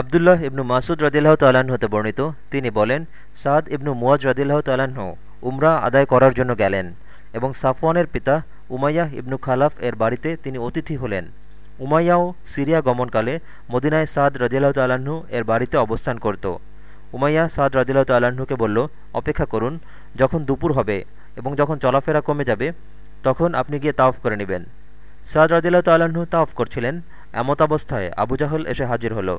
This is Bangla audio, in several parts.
আবদুল্লাহ ইবনু মাসুদ রদিল্লাহ তাল্লাহ্ন হতে বর্ণিত। তিনি বলেন, সাদ ইবনু মুয়াজ রদিল্লাহ তাল্লাহ্ন উমরা আদায় করার জন্য গেলেন এবং সাফওয়ানের পিতা উমাইয়াহ ইবনু খালাফ এর বাড়িতে তিনি অতিথি হলেন। উমাইয়াও সিরিয়া গমনকালে মদিনায় সাদ রদিল্লাহ তাল্লাহ্ন এর বাড়িতে অবস্থান করত। উমাইয়া সাদ রদিল্লাহ তাল্লাহ্নকে বলল, অপেক্ষা করুন, যখন দুপুর হবে এবং যখন চলাফেরা কমে যাবে, তখন আপনি গিয়ে তাওফ করে নেবেন। সাদ রদিল্লাহ তাল্লাহ্ন তাওফ করছিলেন, এমত অবস্থায় আবু জাহল এসে হাজির হলো।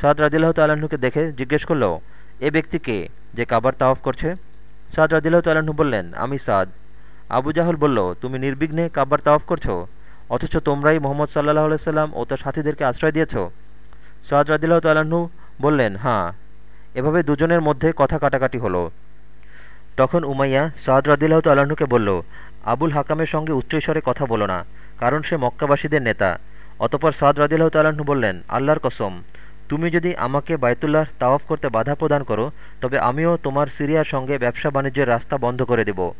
সাদ রাদিল্লাহ তাল্লাহ্নকে দেখে জিজ্ঞেস করল, এ ব্যক্তি কে যে কাবার তাওয়াফ করছে? সাদ রাদিল্লাহ তাল্লাহ্ন বললেন, আমি সাদ। আবু জাহল বলল, তুমি নির্বিঘ্নে কাবার তাওয়াফ করছ? অথচ তোমরাই মোহাম্মদ সাল্লাহ সাল্লাম ও তার সাথীদেরকে আশ্রয় দিয়েছ? সাদ রাদিল্লাহ তাল্লাহ্ন বললেন হ্যাঁ। এভাবে দুজনের মধ্যে কথা কাটাকাটি হলো। তখন উমাইয়া সাদ রাদিল্লাহ তাল্লাহ্নকে বলল, আবুল হাকামের সঙ্গে উচ্চস্বরে কথা বলো না, কারণ সে মক্কাবাসীদের নেতা। অতপর সাদ রাদিল্লাহ তাল্লাহ্ন বললেন, আল্লাহর কসম। তুমি যদি আমাকে বায়তুল্লাহ তাওয়াফ করতে বাধা প্রদান করো, তবে আমিও তোমার সিরিয়ার সঙ্গে ব্যবসা বাণিজ্যের রাস্তা বন্ধ করে দেব।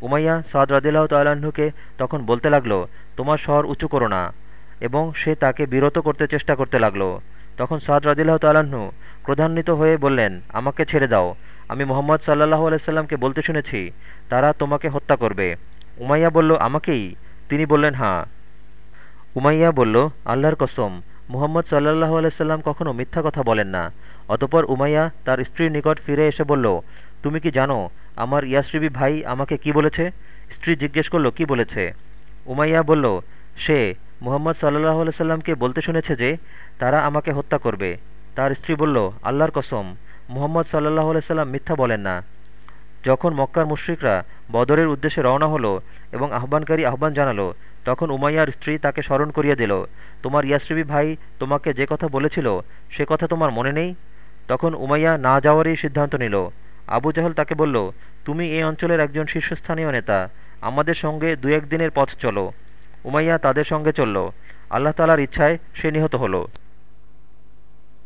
উমাইয়া সাদ রাদিল্লাহ তাল্লাহ্নকে তখন বলতে লাগল, তোমার শহর উঁচু করো না। এবং সে তাকে বিরত করতে চেষ্টা করতে লাগল। তখন সাদ রাদিল্লাহ তাল্লাহ্ন ক্রধান্বিত হয়ে বললেন, আমাকে ছেড়ে দাও। আমি মোহাম্মদ সাল্লাহ আলাইসাল্লামকে বলতে শুনেছি, তারা তোমাকে হত্যা করবে। উমাইয়া বলল, আমাকেই? তিনি বললেন হ্যাঁ। উমাইয়া বলল, আল্লাহর কসম মুহাম্মদ সাল্লাহ আলাইসাল্লাম কখনও মিথ্যা কথা বলেন না। অতপর উমাইয়া তার স্ত্রীর নিকট ফিরে এসে বলল, তুমি কি জানো, আমার ইয়াসরিবি ভাই আমাকে কি বলেছে? স্ত্রী জিজ্ঞেস করল, কি বলেছে? উমাইয়া বলল, সে মুহাম্মদ সাল্লাহ আলাইসাল্লামকে বলতে শুনেছে যে, তারা আমাকে হত্যা করবে। তার স্ত্রী বলল, আল্লাহর কসম, মুহাম্মদ সাল্লাহ আলাইসাল্লাম মিথ্যা বলেন না। যখন মক্কার মুশ্রিকরা বদরের উদ্দেশ্যে রওনা হলো এবং আহ্বানকারী আহ্বান জানালো তখন উমাইয়ার স্ত্রী তাকে স্মরণ করিয়ে দিল, তোমার ইয়াসরিবি ভাই তোমাকে যে কথা বলেছিল, সে কথা তোমার মনে নেই? তখন উমাইয়া না যাওয়ারই সিদ্ধান্ত নিল। আবু জাহল তাকে বলল, তুমি এই অঞ্চলের একজন শীর্ষস্থানীয় নেতা, আমাদের সঙ্গে দু একদিনের পথ চলো। উমাইয়া তাদের সঙ্গে চলল। আল্লাহ তালার ইচ্ছায় সে নিহত হলো।